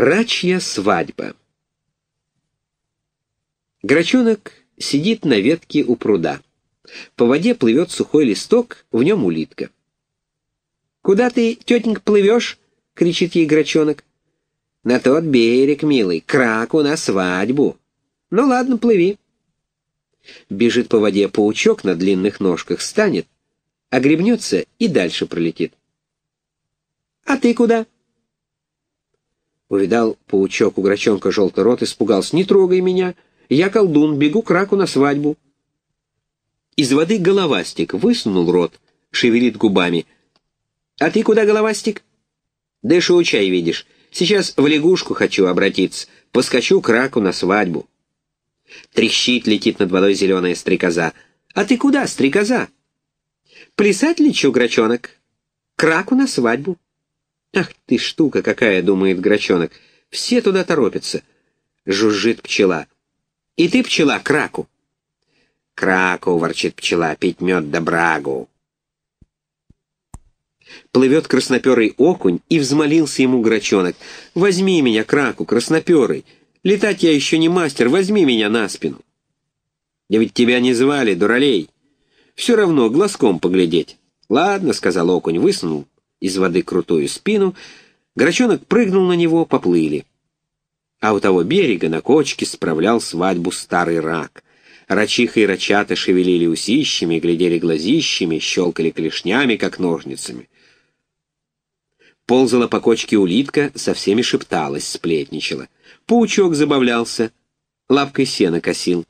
Рачья свадьба. Грачонок сидит на ветке у пруда. По воде плывет сухой листок, в нем улитка. «Куда ты, тетенька, плывешь?» — кричит ей Грачонок. «На тот берег, милый, краку на свадьбу». «Ну ладно, плыви». Бежит по воде паучок на длинных ножках, станет, огребнется и дальше пролетит. «А ты куда?» Увидал паучок у грачонка желтый рот, испугался. «Не трогай меня! Я колдун, бегу к раку на свадьбу!» Из воды головастик высунул рот, шевелит губами. «А ты куда, головастик?» «Да чай видишь. Сейчас в лягушку хочу обратиться. Поскочу к раку на свадьбу». Трещит, летит над водой зеленая стрекоза. «А ты куда, стрекоза?» «Плясать лечу, грачонок. К раку на свадьбу». «Ах ты штука какая!» — думает Грачонок. «Все туда торопятся!» — жужжит пчела. «И ты, пчела, к раку!» «Краку!» — ворчит пчела. «Пить мед да брагу!» Плывет красноперый окунь, и взмолился ему Грачонок. «Возьми меня, краку, красноперый! Летать я еще не мастер, возьми меня на спину!» «Я ведь тебя не звали, дуралей! Все равно глазком поглядеть!» «Ладно», — сказал окунь, высунул из воды крутую спину, Грачонок прыгнул на него, поплыли. А у того берега на кочке справлял свадьбу старый рак. Рачиха и рачата шевелили усищами, глядели глазищами, щелкали клешнями, как ножницами. Ползала по кочке улитка, со всеми шепталась, сплетничала. Паучок забавлялся, лапкой сена косил.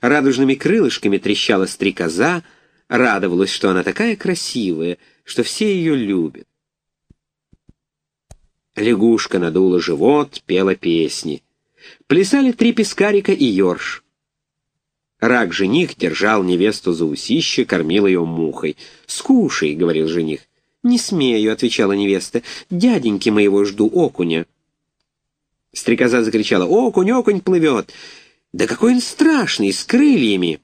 Радужными крылышками трещала стрекоза, радовалась, что она такая красивая — что все ее любят. Лягушка надула живот, пела песни. Плясали три пескарика и ёрш. Рак-жених держал невесту за усище, кормил ее мухой. «Скушай», — говорил жених. «Не смею», — отвечала невеста. «Дяденьки моего жду окуня». Стрекоза закричала. «Окунь, окунь плывет!» «Да какой он страшный, с крыльями!»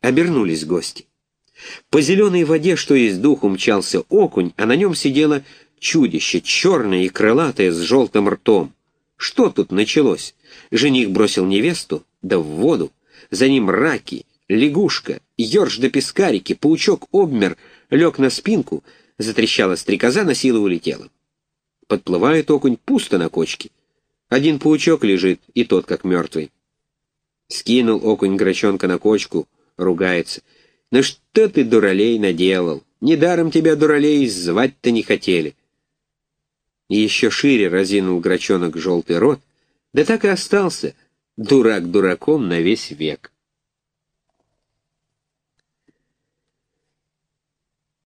Обернулись гости. По зеленой воде, что есть дух, умчался окунь, а на нем сидело чудище, черное и крылатое, с желтым ртом. Что тут началось? Жених бросил невесту, да в воду. За ним раки, лягушка, ерш да пескарики, паучок обмер, лег на спинку, затрещала стрекоза, на силу улетела. Подплывает окунь пусто на кочке. Один паучок лежит, и тот как мертвый. Скинул окунь грачонка на кочку, ругается — ну что ты, дуралей, наделал? Недаром тебя, дуралей, звать-то не хотели. И еще шире разинул грачонок желтый рот, да так и остался, дурак дураком на весь век.